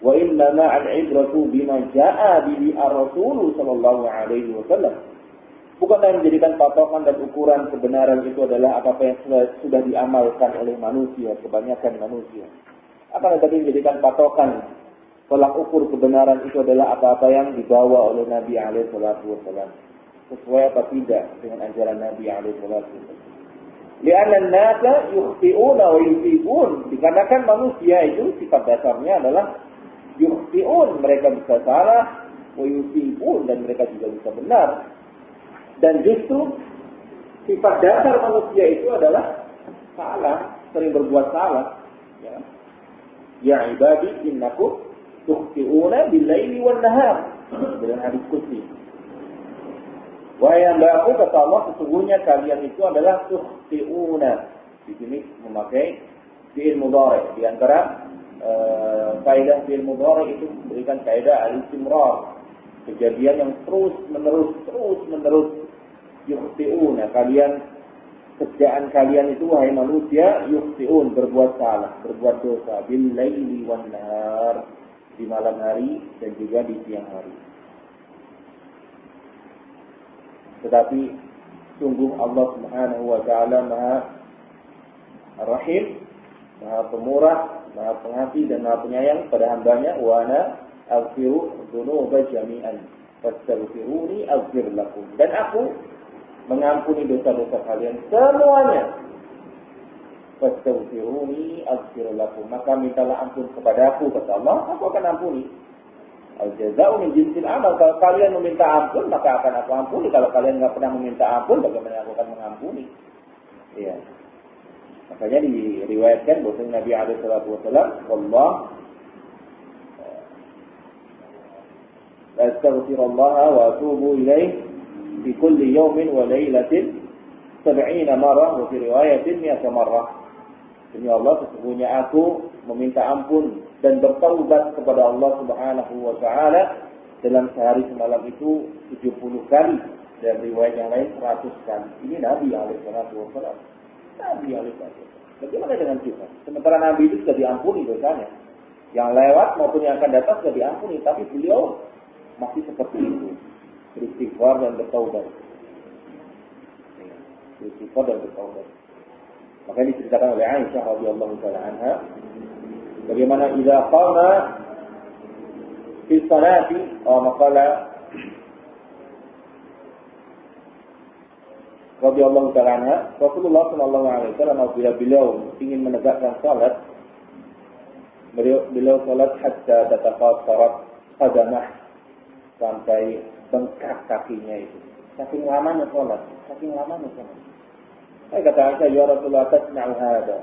A: وإنما العبرة بما جاء به الرسول صلى الله عليه وسلم Bukanlah yang menjadikan patokan dan ukuran kebenaran itu adalah apa-apa yang sudah, sudah diamalkan oleh manusia, kebanyakan manusia. Akan tetapi menjadikan patokan tolak ukur kebenaran itu adalah apa-apa yang dibawa oleh Nabi alaihi wasallam. Sesuai apa tidak dengan ajaran Nabi alaihi wasallam. Lianna nasa yukhti'una wa yusibun. Dikarenakan manusia itu sifat dasarnya adalah yukhti'un. Mereka bisa salah, wa. Dan mereka juga bisa benar. Dan justru sifat dasar manusia itu adalah salah, sering berbuat salah. Ya, ya ibadi innaku tukhti'una billaili wan nahar. Dengan hadis kursi. Wahai aku kata Allah sesungguhnya kalian itu adalah tukhti'una. Di sini memakai fi'il mudhari di antara uh, kaidah fi'il mudhari itu memberikan kaidah al-istimrar. Kejadian yang terus menerus terus menerus yukhti'una kalian kerjaan kalian itu wahai manusia yukhti'un berbuat salah berbuat dosa bil laili wan nahar di malam hari dan juga di siang hari tetapi sungguh Allah Subhanahu wa taala Maha Rahim Maha Pemurah Maha Pengasih dan Maha Penyayang pada hambanya wa ana aghfiru dzunuba jami'an fastaghfiruni aghfir lakum dan aku mengampuni dosa-dosa kalian semuanya. Fastaghfiruni aghfir lakum. Maka mintalah ampun kepada aku kata Allah, aku akan ampuni. Al jazau min jinsil amal. Kalau kalian meminta ampun, maka akan aku ampuni. Kalau kalian nggak pernah meminta ampun, bagaimana aku akan mengampuni? Iya. Makanya diriwayatkan bahwa Nabi alaihi salatu wasallam, Allah Astaghfirullah wa atubu ilaih في كل يوم وليلة سبعين مرة وفي رواية مئة مرة Demi Allah sesungguhnya aku meminta ampun dan bertaubat kepada Allah Subhanahu wa taala dalam sehari semalam itu 70 kali dan riwayat yang lain 100 kali. Ini Nabi alaihi wasallam. Nabi alaihi Bagaimana dengan kita? Sementara Nabi itu sudah diampuni dosanya. Yang lewat maupun yang akan datang sudah diampuni, tapi beliau masih seperti itu beristighfar dan bertaubat. Beristighfar dan bertaubat. Maka diceritakan oleh Aisyah radhiyallahu taala anha bagaimana idza qama fi salati aw maqala radhiyallahu taala anha Rasulullah sallallahu alaihi wasallam apabila beliau ingin menegakkan salat beliau beliau salat hatta tataqattarat qadamah sampai bengkak kakinya itu. Saking lamanya sholat, saking lamanya sholat. Saya kata Aisyah, Ya Rasulullah, tasna'u hada.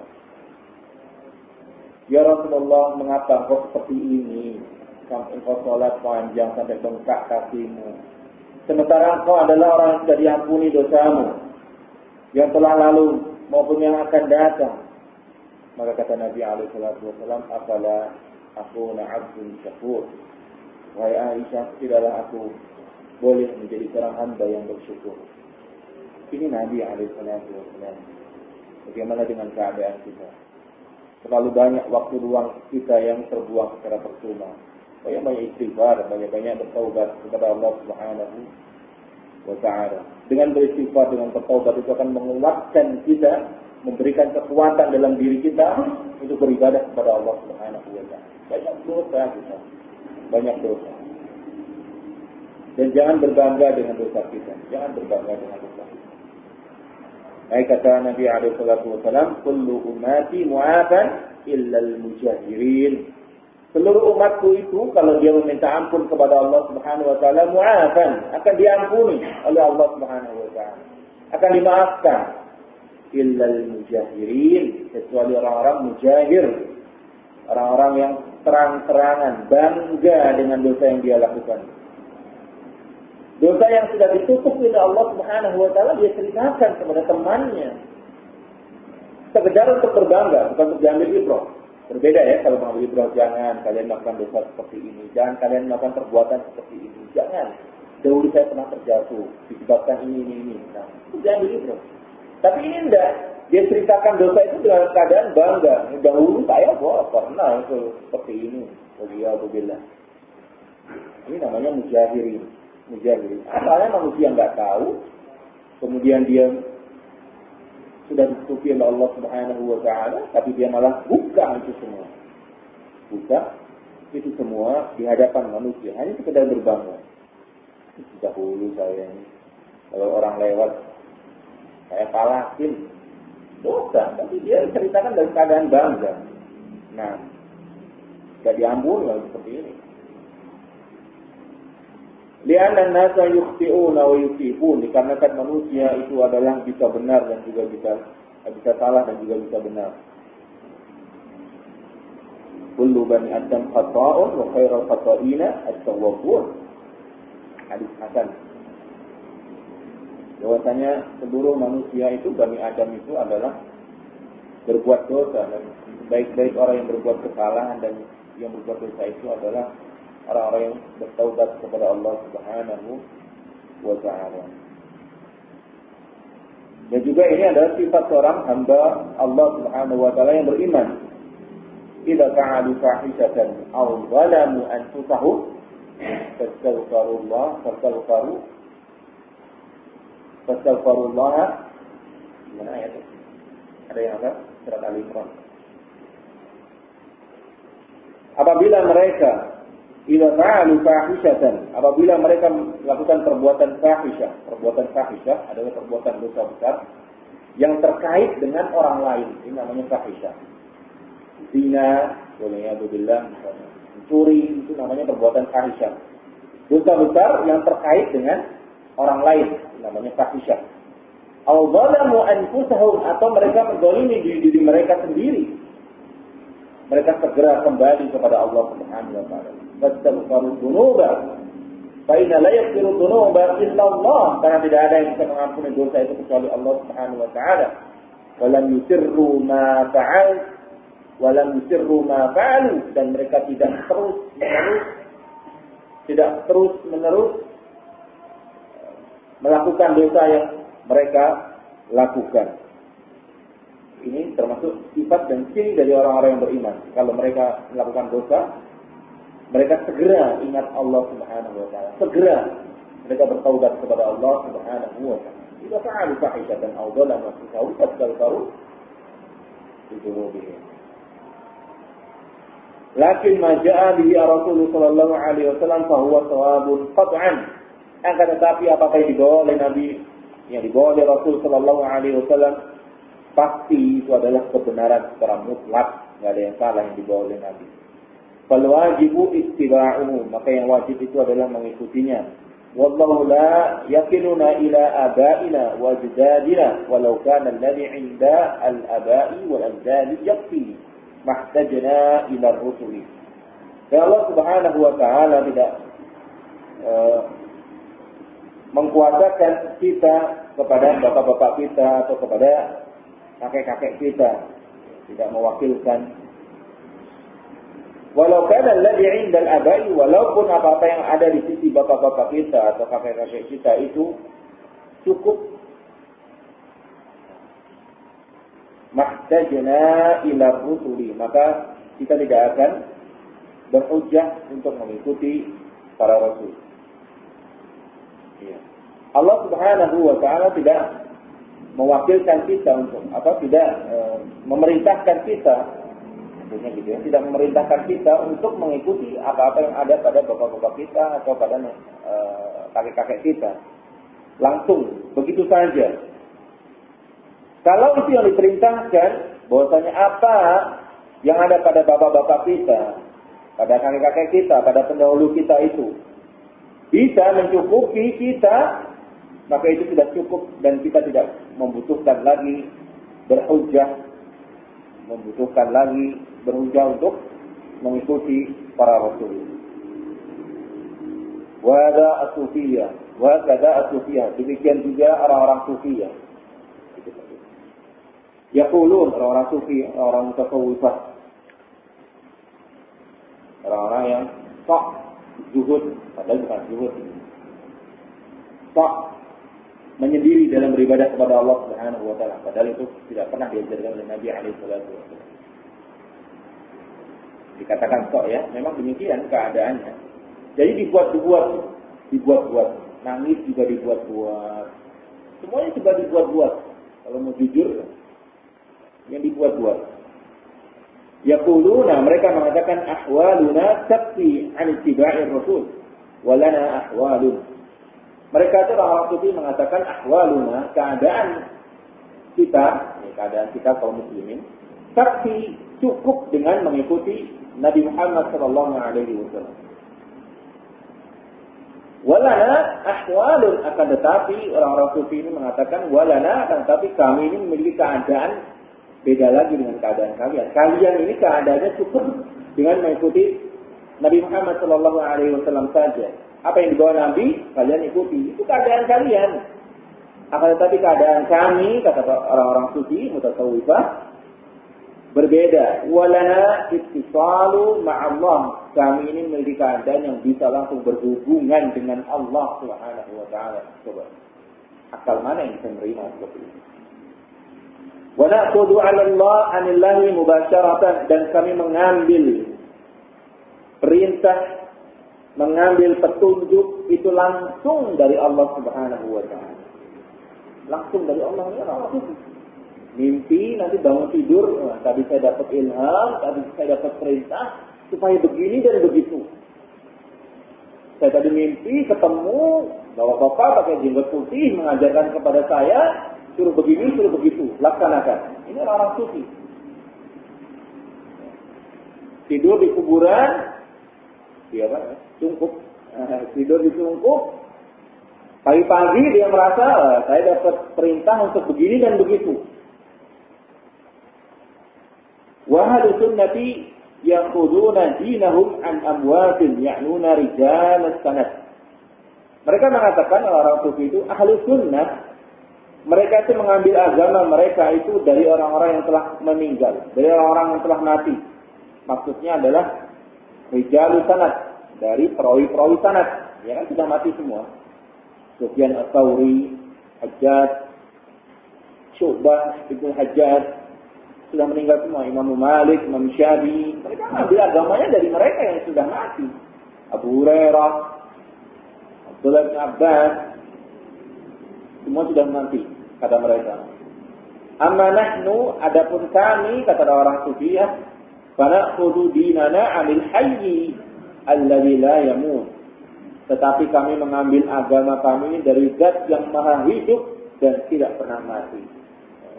A: Ya Rasulullah, mengapa kau seperti ini? Sampai kau sholat panjang sampai bengkak kakimu. Sementara kau adalah orang yang sudah diampuni dosamu. Yang telah lalu maupun yang akan datang. Maka kata Nabi wasallam, "Afala aku abdun syakur." Wahai Aisyah, tidaklah aku boleh menjadi seorang hamba yang bersyukur. Ini Nabi Alaihissalam. Bagaimana dengan keadaan kita? Terlalu banyak waktu luang kita yang terbuang secara percuma. Banyak-banyak istighfar, banyak-banyak bertaubat kepada Allah Subhanahu wa taala. Dengan beristighfar, dengan bertaubat itu akan menguatkan kita, memberikan kekuatan dalam diri kita untuk beribadah kepada Allah Subhanahu wa taala. Banyak dosa kita. Banyak dosa. Dan jangan berbangga dengan dosa kita. Jangan berbangga dengan dosa kita. Baik kata Nabi alaihi wasallam, "Kullu ummati mu'afan illa al-mujahirin." Seluruh umatku itu kalau dia meminta ampun kepada Allah Subhanahu wa taala mu'afan, akan diampuni oleh Allah Subhanahu wa taala. Akan dimaafkan. Illa al-mujahirin, kecuali orang-orang mujahir. Orang-orang yang terang-terangan bangga dengan dosa yang dia lakukan Dosa yang sudah ditutup oleh Allah Subhanahu wa taala dia ceritakan kepada temannya. Sekedar untuk berbangga, bukan untuk diambil ibrah. Berbeda ya kalau mengambil ibrah jangan kalian melakukan dosa seperti ini, jangan kalian melakukan perbuatan seperti ini, jangan. Dahulu saya pernah terjatuh disebabkan ini ini ini. Nah, itu diambil ibrah. Tapi ini enggak. Dia ceritakan dosa itu dengan keadaan bangga. Dahulu saya wah pernah itu seperti ini. Waliyahulillah. Ini namanya mujahirin. Mujahirin. Asalnya manusia nggak tahu. Kemudian dia sudah ditutupi oleh Allah Subhanahu wa taala, tapi dia malah buka itu semua. Buka itu semua di hadapan manusia, hanya sekedar berbangga. Dahulu saya ini kalau orang lewat saya palakin dosa, tapi dia ceritakan dari keadaan bangga. Nah, gak diampuni lah seperti ini. Lianna nasa yukhti'una wa yusifun dikarenakan manusia itu adalah bisa benar dan juga bisa bisa salah dan juga bisa benar. Kullu bani Adam khata'un wa khairul khata'ina at-tawwabun. Hadis Hasan. Bahwasanya seluruh manusia itu bani Adam itu adalah berbuat dosa dan baik-baik orang yang berbuat kesalahan dan yang berbuat dosa itu adalah orang-orang yang bertaubat kepada Allah Subhanahu wa taala. Dan juga ini adalah sifat seorang hamba Allah Subhanahu wa taala yang beriman. Idza fa'alu fahishatan aw zalamu anfusahum fastaghfirullah fastaghfiru fastaghfirullah mana ayat itu? Ada yang apa? Surat Al Imran. Apabila mereka Ila fa'alu fahishatan. Apabila mereka melakukan perbuatan fahisyah. Perbuatan fahisyah adalah perbuatan dosa besar. Yang terkait dengan orang lain. Ini namanya fahisyah. Zina, boleh ya, billah, mencuri, itu namanya perbuatan fahisyah. Dosa besar yang terkait dengan orang lain. Ini namanya fahisyah. Al-zalamu anfusahum atau mereka menzalimi diri, diri mereka sendiri. Mereka segera kembali kepada Allah Subhanahu wa taala fastaghfiru dzunuba fa inna la yaghfiru dzunuba karena tidak ada yang bisa mengampuni dosa itu kecuali Allah Subhanahu wa taala walam yusirru ma fa'al walam yusirru ma fa'alu dan mereka tidak terus menerus tidak terus menerus melakukan dosa yang mereka lakukan. Ini termasuk sifat dan ciri dari orang-orang yang beriman. Kalau mereka melakukan dosa, mereka segera ingat Allah Subhanahu wa taala. Segera mereka bertaubat kepada Allah Subhanahu wa taala. Jika fa'alu fahishatan aw dhalamu anfusahum fastaghfiru lidzunubihim. Lakin ma ja'a bihi Rasulullah sallallahu alaihi wasallam fa huwa thawabun qat'an. Akan tetapi apakah yang dibawa oleh Nabi yang dibawa oleh Rasul sallallahu alaihi wasallam pasti itu adalah kebenaran secara mutlak, tidak ada yang salah yang dibawa oleh Nabi. Fal wajibu maka yang wajib itu adalah mengikutinya. Wallahu la yakinuna ila abaina wa ajdadina walau kana alladhi 'inda al-aba'i wal ajdadi yakfi mahtajna ila rusuli. Dan Allah Subhanahu wa taala tidak uh, mengkuasakan kita kepada bapak-bapak kita atau kepada kakek-kakek kita tidak mewakilkan Walau kana alladhi 'inda al-abai walaupun apa-apa yang ada di sisi bapak-bapak kita atau kakek-kakek kita itu cukup mahtajna ila rusuli maka kita tidak akan berhujjah untuk mengikuti para rasul. Ya. Allah Subhanahu wa taala tidak mewakilkan kita untuk apa tidak e, memerintahkan kita tentunya gitu ya, tidak memerintahkan kita untuk mengikuti apa-apa yang ada pada bapak-bapak kita atau pada eh, kakek-kakek kita. Langsung, begitu saja. Kalau itu yang diperintahkan, bahwasanya apa yang ada pada bapak-bapak kita, pada kakek-kakek kita, pada pendahulu kita itu, bisa mencukupi kita, maka itu sudah cukup dan kita tidak membutuhkan lagi berhujah, membutuhkan lagi berusaha untuk mengikuti para rasul. Wada asufiyah Wa kada asufiyah. Demikian juga orang-orang sufiyah. Yaqulun orang-orang sufi, orang mutasawwifah. Orang-orang yang sok zuhud, padahal bukan zuhud. Sok menyendiri dalam beribadah kepada Allah Subhanahu wa taala. Padahal itu tidak pernah diajarkan oleh Nabi alaihi salatu wasallam. Dikatakan sok ya, memang demikian keadaannya. Jadi dibuat-buat, dibuat-buat. Nangis juga dibuat-buat. Semuanya juga dibuat-buat. Kalau mau jujur, yang dibuat-buat. Yaquluna mereka mengatakan ahwaluna takfi an rasul walana ahwalun. Mereka itu orang sufi mengatakan ahwaluna keadaan kita, ya, keadaan kita kaum muslimin takfi cukup dengan mengikuti Nabi Muhammad sallallahu alaihi wasallam. Walana ahwalun akan tetapi orang-orang sufi ini mengatakan walana akan tetapi kami ini memiliki keadaan Beda lagi dengan keadaan kalian. Kalian ini keadaannya cukup dengan mengikuti Nabi Muhammad Shallallahu Alaihi Wasallam saja. Apa yang dibawa Nabi, kalian ikuti. Itu keadaan kalian. Akan tetapi keadaan kami, kata orang-orang suci, mutasawwifah, berbeda. Walana ittisalu ma'allah. Kami ini memiliki keadaan yang bisa langsung berhubungan dengan Allah Subhanahu wa taala. Coba. Akal mana yang bisa menerima seperti itu? Wa na'khudhu 'ala Allah 'anillahi mubasyaratan dan kami mengambil perintah mengambil petunjuk itu langsung dari Allah Subhanahu wa taala. Langsung dari Allah ya Allah. Mimpi nanti bangun tidur, nah, tadi saya dapat ilham, tadi saya dapat perintah supaya begini dan begitu. Saya tadi mimpi ketemu bahwa bapak pakai jenggot putih mengajarkan kepada saya Suruh begini, suruh begitu. Laksanakan. Ini orang sufi. Tidur di kuburan, dia apa? Cungkup. Tidur di cungkup. Pagi-pagi dia merasa, saya dapat perintah untuk begini dan begitu. Wahal sunnati yakhuduna dinahum an amwatin ya'nuna rijal sanad. Mereka mengatakan orang sufi itu ahli sunnah mereka itu mengambil agama mereka itu dari orang-orang yang telah meninggal, dari orang-orang yang telah mati. Maksudnya adalah rijalu sanat, dari perawi-perawi sanat. Ya kan sudah mati semua. Sufyan Ats-Tsauri, Hajjaj, Syu'bah, Ibnu Hajjaj, sudah meninggal semua. Imam Malik, Imam Syafi'i, mereka mengambil agamanya dari mereka yang sudah mati. Abu Hurairah, Abdullah bin Abbas, semua sudah mati kata mereka. Amma nahnu adapun kami kata orang sufiyah fana khudu dinana anil hayyi alladzi la yamut. Tetapi kami mengambil agama kami dari zat yang maha hidup dan tidak pernah mati.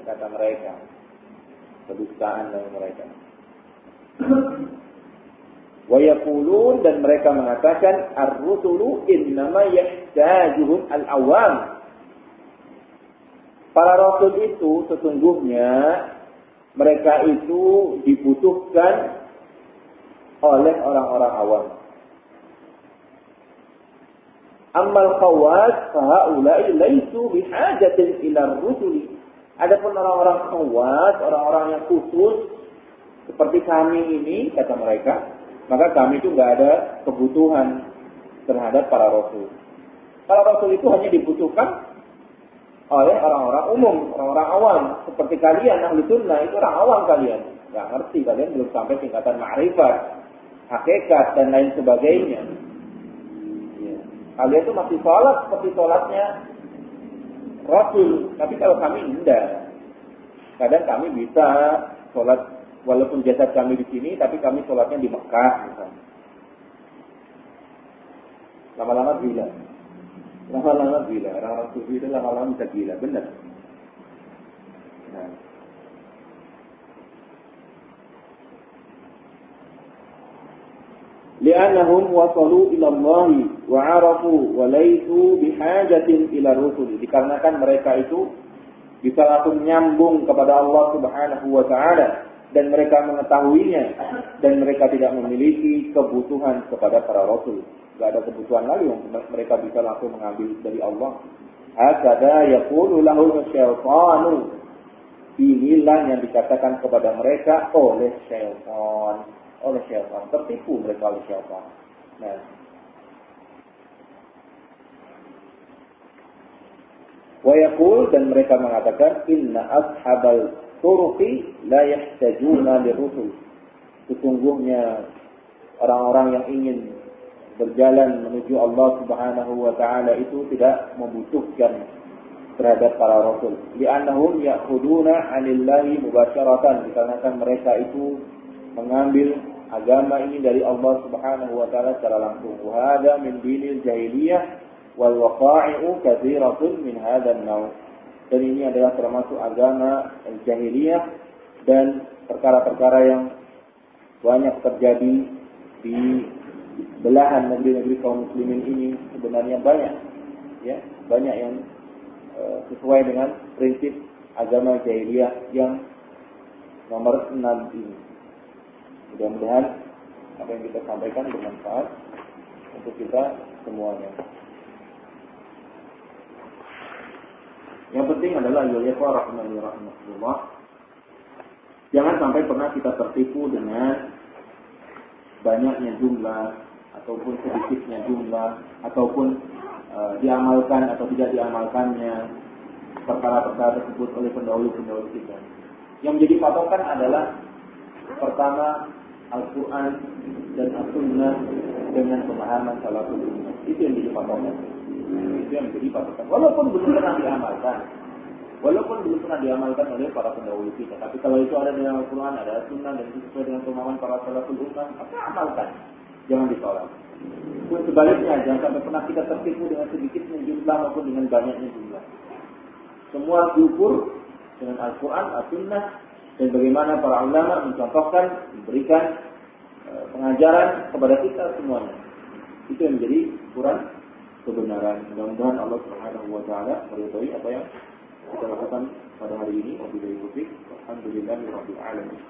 A: Kata mereka. Kedustaan dari mereka. Wayakulun dan mereka mengatakan ar-rusulu innama yahtajuhum al-awam Para rasul itu sesungguhnya mereka itu dibutuhkan oleh orang-orang awam. Amal khawas fahaulai laisu bihajatin ila rusuli. Adapun orang-orang khawas, orang-orang yang khusus seperti kami ini kata mereka, maka kami itu nggak ada kebutuhan terhadap para rasul. Para rasul itu hanya dibutuhkan oleh orang-orang umum, orang-orang awam. Seperti kalian, ahli sunnah, itu orang awam kalian. Gak ngerti, kalian belum sampai tingkatan ma'rifat, hakikat, dan lain sebagainya. Ya. Kalian itu masih sholat seperti sholatnya Rasul. Tapi kalau kami enggak. Kadang kami bisa sholat, walaupun jasad kami di sini, tapi kami sholatnya di Mekah. Lama-lama gila. Lama-lama gila. Orang-orang sufi itu lama-lama bisa gila. Benar. Nah. Li'anahum wasalu ilallahi wa'arafu walaitu bihajatin ila rusul dikarenakan mereka itu bisa langsung nyambung kepada Allah Subhanahu wa taala dan mereka mengetahuinya dan mereka tidak memiliki kebutuhan kepada para rasul. Tidak ada kebutuhan lagi mereka bisa langsung mengambil dari Allah. Hakada yakulu lahu syaitanu. Inilah yang dikatakan kepada mereka oleh syaitan. Oleh syaitan. Tertipu mereka oleh syaitan. Nah Wa dan mereka mengatakan inna ashabal turuqi la yahtajuna lirusul. Sesungguhnya orang-orang yang ingin berjalan menuju Allah Subhanahu wa taala itu tidak membutuhkan terhadap para rasul. Li'annahum ya'khuduna 'anillahi mubasyaratan dikarenakan mereka itu mengambil agama ini dari Allah Subhanahu wa taala secara langsung. Wa hada min dinil jahiliyah wal waqa'i'u katsiratun min hadzal naw' dan ini adalah termasuk agama jahiliyah dan perkara-perkara yang banyak terjadi di belahan negeri-negeri kaum muslimin ini sebenarnya banyak ya banyak yang uh, sesuai dengan prinsip agama jahiliyah yang nomor 6 ini mudah-mudahan apa yang kita sampaikan bermanfaat untuk kita semuanya. Yang penting adalah ya rahimahullah. Jangan sampai pernah kita tertipu dengan banyaknya jumlah ataupun sedikitnya jumlah ataupun uh, diamalkan atau tidak diamalkannya perkara-perkara tersebut oleh pendahulu-pendahulu kita. Yang menjadi patokan adalah pertama Al-Quran dan As-Sunnah dengan pemahaman salaful ummah. Itu yang menjadi patokan. Itu yang menjadi patokan. Walaupun belum pernah diamalkan. Walaupun belum pernah diamalkan oleh para pendahulu kita. Tapi kalau itu ada dalam Al-Quran, ada sunnah, dan itu sesuai dengan pemahaman para salaful ummah, maka amalkan. Jangan ditolak. Sebaliknya, jangan sampai pernah kita tertipu dengan sedikitnya jumlah maupun dengan banyaknya jumlah. Semua diukur dengan Al-Quran, As-Sunnah, dan bagaimana para ulama mencontohkan, memberikan eh, pengajaran kepada kita semuanya. Itu yang menjadi ukuran kebenaran. Mudah-mudahan Allah Subhanahu wa taala apa yang kita lakukan pada hari ini. Wabillahi taufiq. Alhamdulillahirabbil alamin.